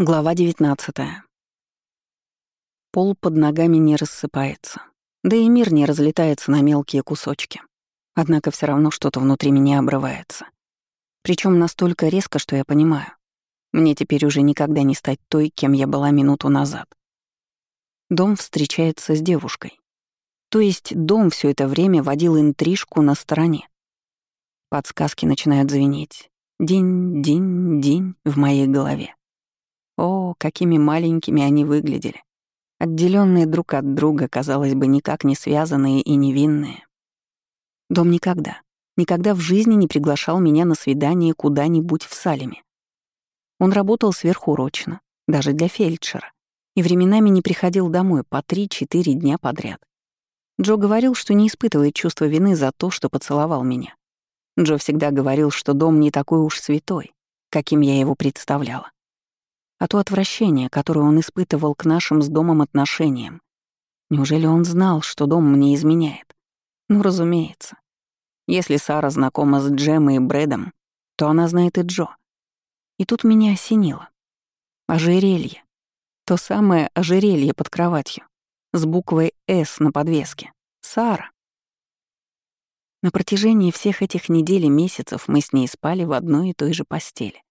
Глава 19. Пол под ногами не рассыпается. Да и мир не разлетается на мелкие кусочки. Однако все равно что-то внутри меня обрывается. Причем настолько резко, что я понимаю. Мне теперь уже никогда не стать той, кем я была минуту назад. Дом встречается с девушкой. То есть дом все это время водил интрижку на стороне. Подсказки начинают звенеть. День, день, день в моей голове. Какими маленькими они выглядели. Отделенные друг от друга, казалось бы, никак не связанные и невинные. Дом никогда, никогда в жизни не приглашал меня на свидание куда-нибудь в Салеме. Он работал сверхурочно, даже для фельдшера, и временами не приходил домой по 3-4 дня подряд. Джо говорил, что не испытывает чувства вины за то, что поцеловал меня. Джо всегда говорил, что дом не такой уж святой, каким я его представляла а то отвращение, которое он испытывал к нашим с домом отношениям. Неужели он знал, что дом мне изменяет? Ну, разумеется. Если Сара знакома с Джемой и Брэдом, то она знает и Джо. И тут меня осенило. Ожерелье. То самое ожерелье под кроватью. С буквой «С» на подвеске. Сара. На протяжении всех этих недель и месяцев мы с ней спали в одной и той же постели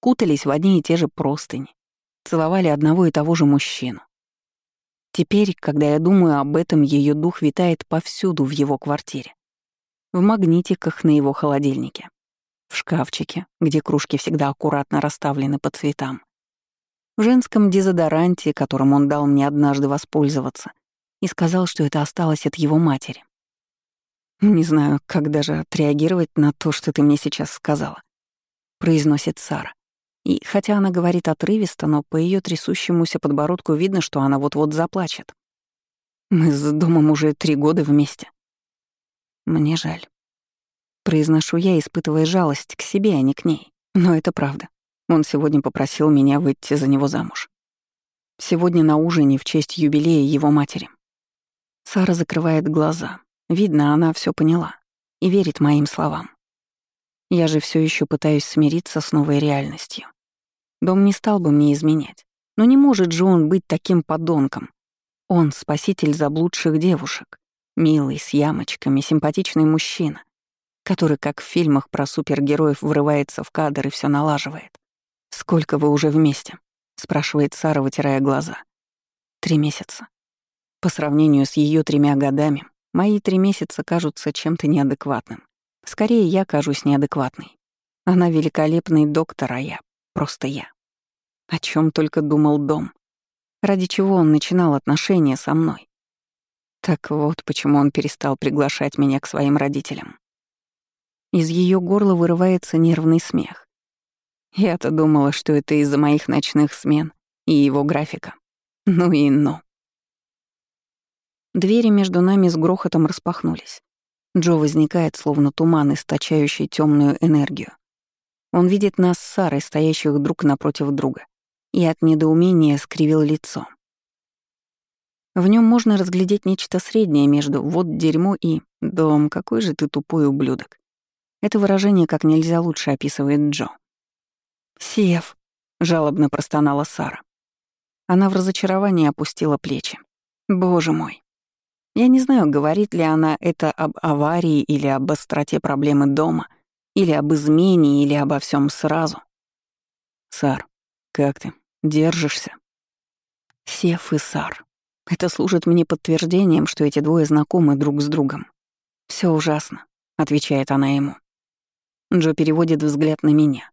кутались в одни и те же простыни, целовали одного и того же мужчину. Теперь, когда я думаю об этом, ее дух витает повсюду в его квартире. В магнитиках на его холодильнике, в шкафчике, где кружки всегда аккуратно расставлены по цветам, в женском дезодоранте, которым он дал мне однажды воспользоваться, и сказал, что это осталось от его матери. «Не знаю, как даже отреагировать на то, что ты мне сейчас сказала», — произносит Сара. И хотя она говорит отрывисто, но по ее трясущемуся подбородку видно, что она вот-вот заплачет. Мы с домом уже три года вместе. Мне жаль. Произношу я, испытывая жалость к себе, а не к ней. Но это правда. Он сегодня попросил меня выйти за него замуж. Сегодня на ужине в честь юбилея его матери. Сара закрывает глаза. Видно, она все поняла и верит моим словам. Я же все еще пытаюсь смириться с новой реальностью. Дом не стал бы мне изменять. Но не может же он быть таким подонком. Он — спаситель заблудших девушек. Милый, с ямочками, симпатичный мужчина, который, как в фильмах про супергероев, врывается в кадр и все налаживает. «Сколько вы уже вместе?» — спрашивает Сара, вытирая глаза. «Три месяца». По сравнению с ее тремя годами, мои три месяца кажутся чем-то неадекватным. Скорее, я кажусь неадекватной. Она великолепный доктор, а я Просто я. О чем только думал дом. Ради чего он начинал отношения со мной. Так вот, почему он перестал приглашать меня к своим родителям. Из ее горла вырывается нервный смех. Я-то думала, что это из-за моих ночных смен и его графика. Ну и ну. Двери между нами с грохотом распахнулись. Джо возникает, словно туман, источающий темную энергию. Он видит нас с Сарой, стоящих друг напротив друга, и от недоумения скривил лицо. В нем можно разглядеть нечто среднее между «вот дерьмо» и «дом, какой же ты тупой ублюдок». Это выражение как нельзя лучше описывает Джо. «Сев», — жалобно простонала Сара. Она в разочаровании опустила плечи. «Боже мой». Я не знаю, говорит ли она это об аварии или об остроте проблемы дома — или об измене, или обо всем сразу. Сар, как ты? Держишься? Сев и Сар. Это служит мне подтверждением, что эти двое знакомы друг с другом. Все ужасно, отвечает она ему. Джо переводит взгляд на меня.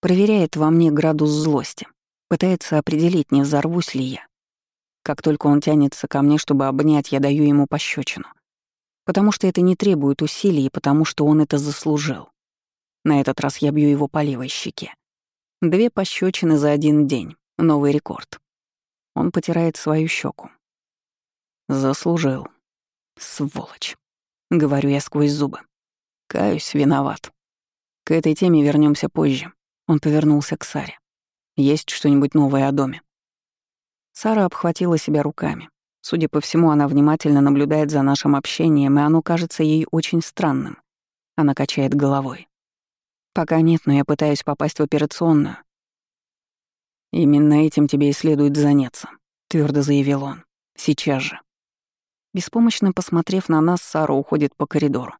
Проверяет во мне градус злости. Пытается определить, не взорвусь ли я. Как только он тянется ко мне, чтобы обнять, я даю ему пощечину. Потому что это не требует усилий, потому что он это заслужил. На этот раз я бью его по левой щеке. Две пощечины за один день. Новый рекорд. Он потирает свою щеку. Заслужил. Сволочь. Говорю я сквозь зубы. Каюсь, виноват. К этой теме вернемся позже. Он повернулся к Саре. Есть что-нибудь новое о доме? Сара обхватила себя руками. Судя по всему, она внимательно наблюдает за нашим общением, и оно кажется ей очень странным. Она качает головой. Пока нет, но я пытаюсь попасть в операционную. «Именно этим тебе и следует заняться», — твердо заявил он. «Сейчас же». Беспомощно посмотрев на нас, Сара уходит по коридору.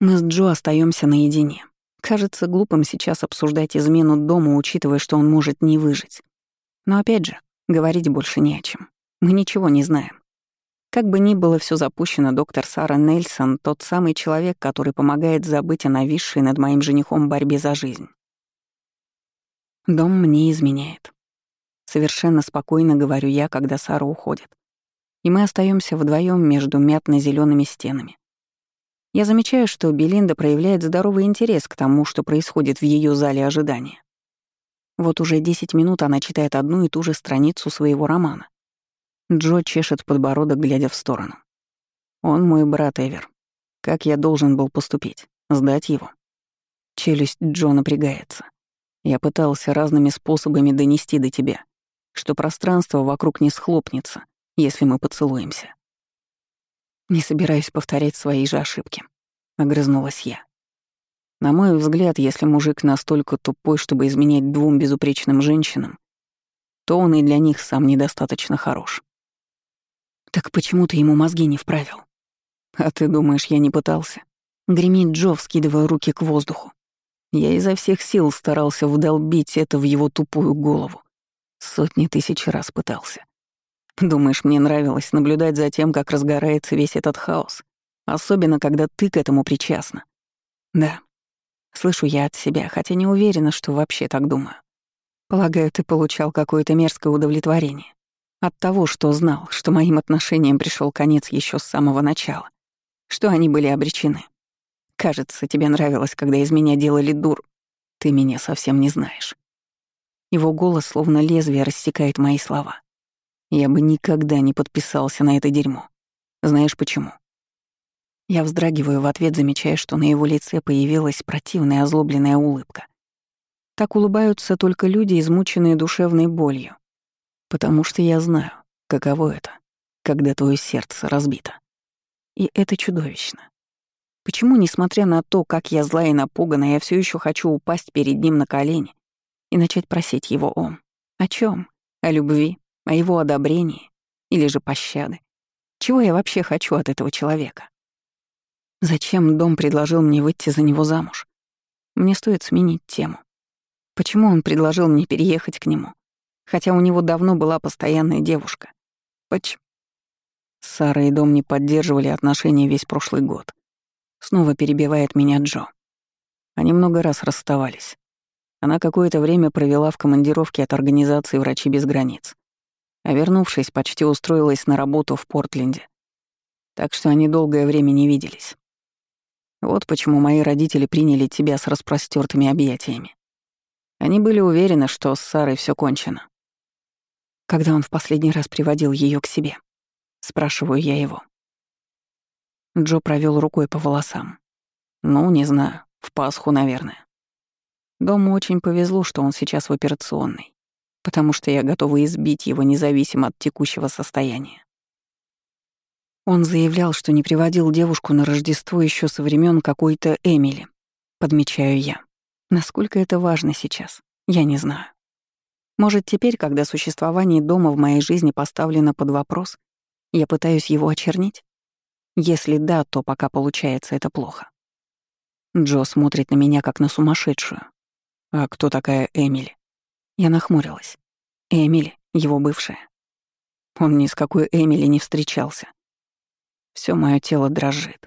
Мы с Джо остаемся наедине. Кажется глупым сейчас обсуждать измену дома, учитывая, что он может не выжить. Но опять же, говорить больше не о чем. Мы ничего не знаем. Как бы ни было все запущено, доктор Сара Нельсон — тот самый человек, который помогает забыть о нависшей над моим женихом борьбе за жизнь. Дом мне изменяет. Совершенно спокойно говорю я, когда Сара уходит. И мы остаемся вдвоем между мятно зелеными стенами. Я замечаю, что Белинда проявляет здоровый интерес к тому, что происходит в ее зале ожидания. Вот уже 10 минут она читает одну и ту же страницу своего романа. Джо чешет подбородок, глядя в сторону. Он мой брат Эвер. Как я должен был поступить? Сдать его? Челюсть Джо напрягается. Я пытался разными способами донести до тебя, что пространство вокруг не схлопнется, если мы поцелуемся. Не собираюсь повторять свои же ошибки. Огрызнулась я. На мой взгляд, если мужик настолько тупой, чтобы изменять двум безупречным женщинам, то он и для них сам недостаточно хорош. Так почему ты ему мозги не вправил? А ты думаешь, я не пытался? Гремит Джо, скидывая руки к воздуху. Я изо всех сил старался вдолбить это в его тупую голову. Сотни тысяч раз пытался. Думаешь, мне нравилось наблюдать за тем, как разгорается весь этот хаос? Особенно, когда ты к этому причастна. Да. Слышу я от себя, хотя не уверена, что вообще так думаю. Полагаю, ты получал какое-то мерзкое удовлетворение. От того, что знал, что моим отношениям пришел конец еще с самого начала. Что они были обречены. Кажется, тебе нравилось, когда из меня делали дур. Ты меня совсем не знаешь. Его голос, словно лезвие, рассекает мои слова. Я бы никогда не подписался на это дерьмо. Знаешь почему? Я вздрагиваю в ответ, замечая, что на его лице появилась противная озлобленная улыбка. Так улыбаются только люди, измученные душевной болью. Потому что я знаю, каково это, когда твое сердце разбито. И это чудовищно. Почему, несмотря на то, как я зла и напугана, я все еще хочу упасть перед ним на колени и начать просить его ом? О чем? О любви? о его одобрении или же пощады. Чего я вообще хочу от этого человека? Зачем дом предложил мне выйти за него замуж? Мне стоит сменить тему. Почему он предложил мне переехать к нему, хотя у него давно была постоянная девушка? Почему? Сара и дом не поддерживали отношения весь прошлый год. Снова перебивает меня Джо. Они много раз расставались. Она какое-то время провела в командировке от организации «Врачи без границ» а вернувшись, почти устроилась на работу в Портленде. Так что они долгое время не виделись. Вот почему мои родители приняли тебя с распростертыми объятиями. Они были уверены, что с Сарой все кончено. Когда он в последний раз приводил ее к себе? Спрашиваю я его. Джо провел рукой по волосам. Ну, не знаю, в Пасху, наверное. Дому очень повезло, что он сейчас в операционной потому что я готова избить его независимо от текущего состояния. Он заявлял, что не приводил девушку на Рождество еще со времен какой-то Эмили, подмечаю я. Насколько это важно сейчас, я не знаю. Может, теперь, когда существование дома в моей жизни поставлено под вопрос, я пытаюсь его очернить? Если да, то пока получается это плохо. Джо смотрит на меня как на сумасшедшую. А кто такая Эмили? Я нахмурилась. Эмили, его бывшая. Он ни с какой Эмили не встречался. Все мое тело дрожит.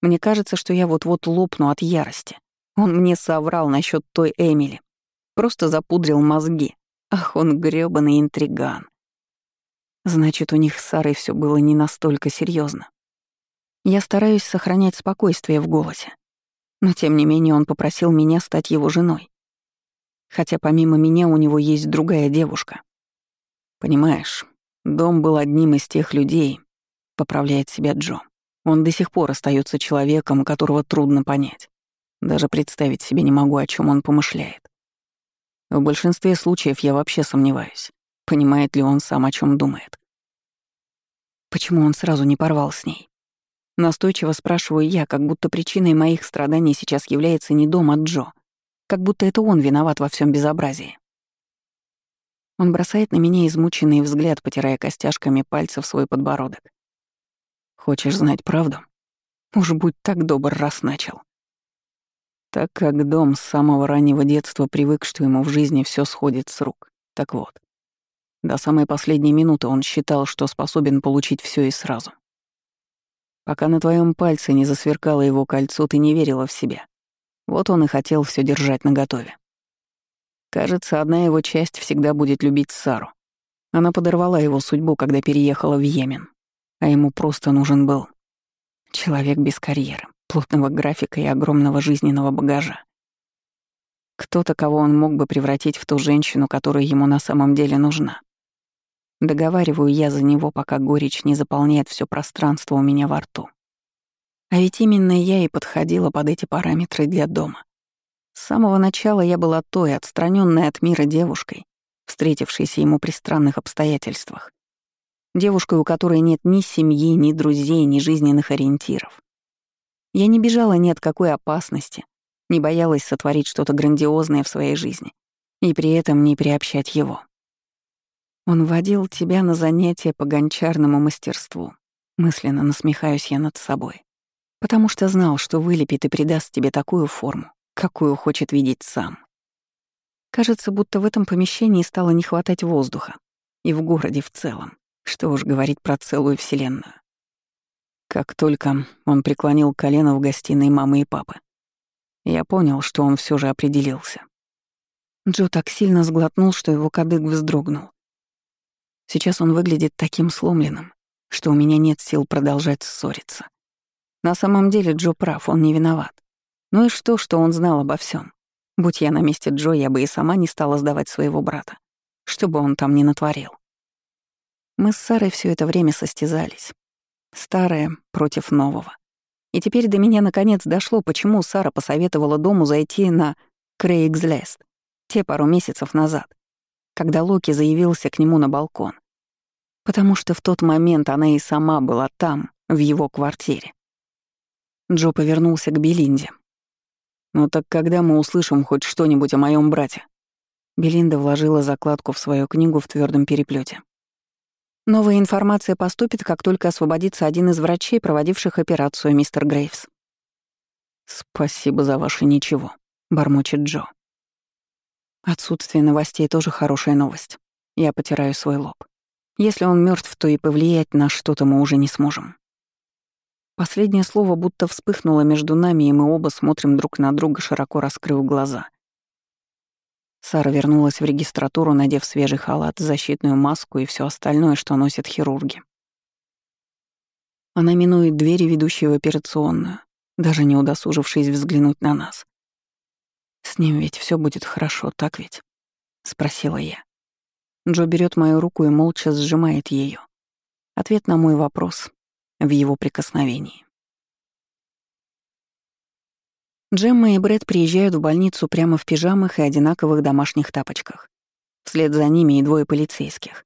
Мне кажется, что я вот-вот лопну от ярости. Он мне соврал насчет той Эмили. Просто запудрил мозги. Ах, он грёбаный интриган. Значит, у них с Сарой все было не настолько серьезно. Я стараюсь сохранять спокойствие в голосе. Но тем не менее он попросил меня стать его женой хотя помимо меня у него есть другая девушка. Понимаешь, дом был одним из тех людей, поправляет себя Джо. Он до сих пор остается человеком, которого трудно понять. Даже представить себе не могу, о чем он помышляет. В большинстве случаев я вообще сомневаюсь, понимает ли он сам, о чем думает. Почему он сразу не порвал с ней? Настойчиво спрашиваю я, как будто причиной моих страданий сейчас является не дом, а Джо — как будто это он виноват во всем безобразии. Он бросает на меня измученный взгляд, потирая костяшками пальцев свой подбородок. «Хочешь знать правду? Уж будь так добр, раз начал». Так как дом с самого раннего детства привык, что ему в жизни все сходит с рук. Так вот, до самой последней минуты он считал, что способен получить все и сразу. Пока на твоем пальце не засверкало его кольцо, ты не верила в себя. Вот он и хотел все держать наготове. Кажется, одна его часть всегда будет любить Сару. Она подорвала его судьбу, когда переехала в Йемен. А ему просто нужен был человек без карьеры, плотного графика и огромного жизненного багажа. Кто-то, кого он мог бы превратить в ту женщину, которая ему на самом деле нужна. Договариваю я за него, пока горечь не заполняет все пространство у меня во рту. А ведь именно я и подходила под эти параметры для дома. С самого начала я была той, отстраненной от мира девушкой, встретившейся ему при странных обстоятельствах. Девушкой, у которой нет ни семьи, ни друзей, ни жизненных ориентиров. Я не бежала ни от какой опасности, не боялась сотворить что-то грандиозное в своей жизни и при этом не приобщать его. Он водил тебя на занятия по гончарному мастерству. Мысленно насмехаюсь я над собой. Потому что знал, что вылепит и придаст тебе такую форму, какую хочет видеть сам. Кажется, будто в этом помещении стало не хватать воздуха. И в городе в целом. Что уж говорить про целую вселенную. Как только он преклонил колено в гостиной мамы и папы, я понял, что он все же определился. Джо так сильно сглотнул, что его кадык вздрогнул. Сейчас он выглядит таким сломленным, что у меня нет сил продолжать ссориться. На самом деле Джо прав, он не виноват. Ну и что, что он знал обо всем? Будь я на месте Джо, я бы и сама не стала сдавать своего брата, что бы он там ни натворил. Мы с Сарой все это время состязались. Старое против нового. И теперь до меня наконец дошло, почему Сара посоветовала дому зайти на Craigslist те пару месяцев назад, когда Локи заявился к нему на балкон потому что в тот момент она и сама была там, в его квартире. Джо повернулся к Белинде. «Ну так когда мы услышим хоть что-нибудь о моем брате?» Белинда вложила закладку в свою книгу в твердом переплете. «Новая информация поступит, как только освободится один из врачей, проводивших операцию, мистер Грейвс». «Спасибо за ваше ничего», — бормочет Джо. Отсутствие новостей тоже хорошая новость. Я потираю свой лоб. Если он мертв, то и повлиять на что-то мы уже не сможем. Последнее слово будто вспыхнуло между нами, и мы оба смотрим друг на друга, широко раскрыв глаза. Сара вернулась в регистратуру, надев свежий халат, защитную маску и все остальное, что носят хирурги. Она минует двери, ведущие в операционную, даже не удосужившись взглянуть на нас. «С ним ведь все будет хорошо, так ведь?» — спросила я. Джо берет мою руку и молча сжимает ее. Ответ на мой вопрос в его прикосновении. Джемма и Брэд приезжают в больницу прямо в пижамах и одинаковых домашних тапочках. Вслед за ними и двое полицейских.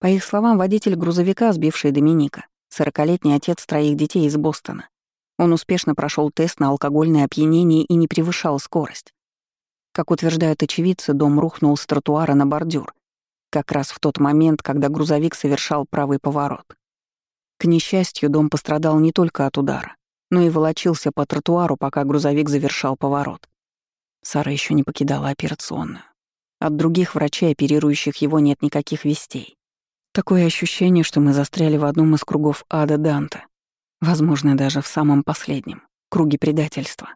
По их словам, водитель грузовика, сбивший Доминика, сорокалетний отец троих детей из Бостона. Он успешно прошел тест на алкогольное опьянение и не превышал скорость. Как утверждают очевидцы, дом рухнул с тротуара на бордюр, как раз в тот момент, когда грузовик совершал правый поворот. К несчастью, дом пострадал не только от удара, но и волочился по тротуару, пока грузовик завершал поворот. Сара еще не покидала операционную. От других врачей, оперирующих его, нет никаких вестей. Такое ощущение, что мы застряли в одном из кругов ада Данте. Возможно, даже в самом последнем — круге предательства.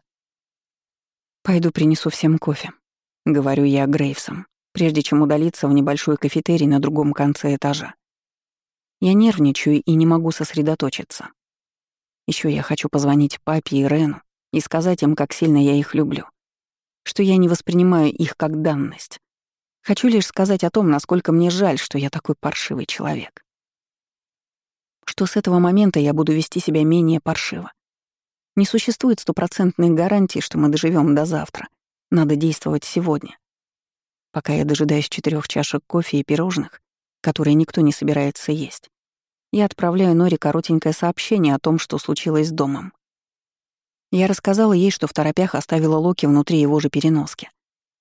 «Пойду принесу всем кофе», — говорю я Грейвсом, прежде чем удалиться в небольшой кафетерий на другом конце этажа. Я нервничаю и не могу сосредоточиться. Еще я хочу позвонить папе и Рену и сказать им, как сильно я их люблю, что я не воспринимаю их как данность. Хочу лишь сказать о том, насколько мне жаль, что я такой паршивый человек. Что с этого момента я буду вести себя менее паршиво. Не существует стопроцентной гарантии, что мы доживем до завтра. Надо действовать сегодня. Пока я дожидаюсь четырех чашек кофе и пирожных, которые никто не собирается есть, я отправляю Норе коротенькое сообщение о том, что случилось с домом. Я рассказала ей, что в торопях оставила Локи внутри его же переноски.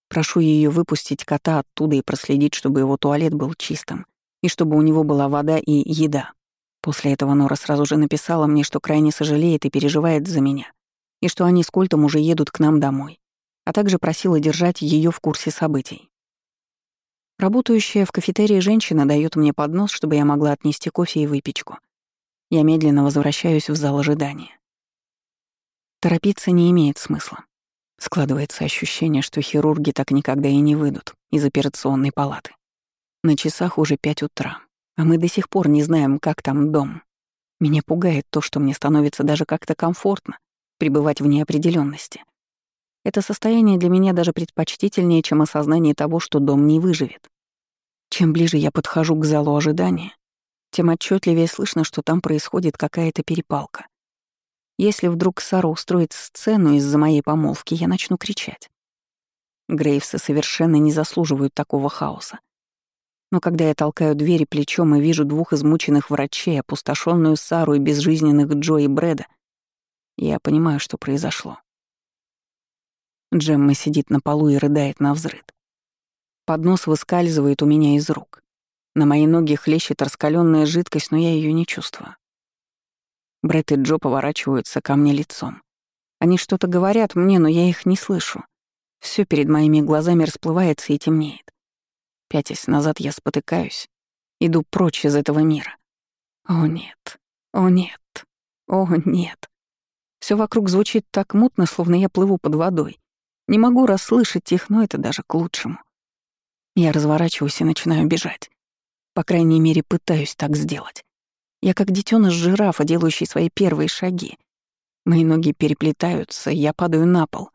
Прошу ее выпустить кота оттуда и проследить, чтобы его туалет был чистым, и чтобы у него была вода и еда. После этого Нора сразу же написала мне, что крайне сожалеет и переживает за меня, и что они с Кольтом уже едут к нам домой, а также просила держать ее в курсе событий. Работающая в кафетерии женщина дает мне поднос, чтобы я могла отнести кофе и выпечку. Я медленно возвращаюсь в зал ожидания. Торопиться не имеет смысла. Складывается ощущение, что хирурги так никогда и не выйдут из операционной палаты. На часах уже пять утра, а мы до сих пор не знаем, как там дом. Меня пугает то, что мне становится даже как-то комфортно пребывать в неопределенности. Это состояние для меня даже предпочтительнее, чем осознание того, что дом не выживет. Чем ближе я подхожу к залу ожидания, тем отчетливее слышно, что там происходит какая-то перепалка. Если вдруг Сара устроит сцену из-за моей помолвки, я начну кричать. Грейвсы совершенно не заслуживают такого хаоса. Но когда я толкаю двери плечом и вижу двух измученных врачей, опустошенную Сару и безжизненных Джо и Брэда, я понимаю, что произошло. Джемма сидит на полу и рыдает на взрыд. Поднос выскальзывает у меня из рук. На мои ноги хлещет раскаленная жидкость, но я ее не чувствую. Брэд и Джо поворачиваются ко мне лицом. Они что-то говорят мне, но я их не слышу. Все перед моими глазами расплывается и темнеет. Пятясь назад я спотыкаюсь, иду прочь из этого мира. О нет, о нет, о нет. Все вокруг звучит так мутно, словно я плыву под водой. Не могу расслышать их, но это даже к лучшему. Я разворачиваюсь и начинаю бежать. По крайней мере, пытаюсь так сделать. Я как детёныш жирафа, делающий свои первые шаги. Мои ноги переплетаются, я падаю на пол.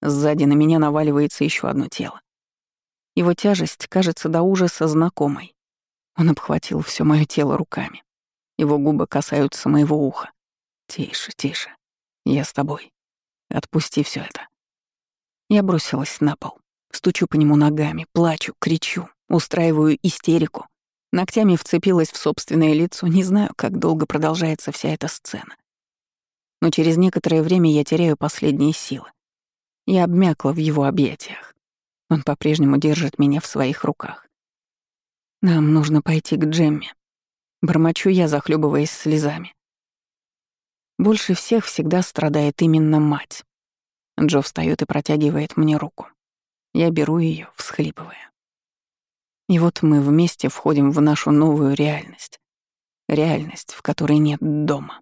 Сзади на меня наваливается еще одно тело. Его тяжесть кажется до ужаса знакомой. Он обхватил все мое тело руками. Его губы касаются моего уха. «Тише, тише. Я с тобой. Отпусти все это». Я бросилась на пол. Стучу по нему ногами, плачу, кричу, устраиваю истерику. Ногтями вцепилась в собственное лицо, не знаю, как долго продолжается вся эта сцена. Но через некоторое время я теряю последние силы. Я обмякла в его объятиях. Он по-прежнему держит меня в своих руках. Нам нужно пойти к Джемме. Бормочу я, захлебываясь слезами. Больше всех всегда страдает именно мать. Джо встает и протягивает мне руку. Я беру ее, всхлипывая. И вот мы вместе входим в нашу новую реальность. Реальность, в которой нет дома.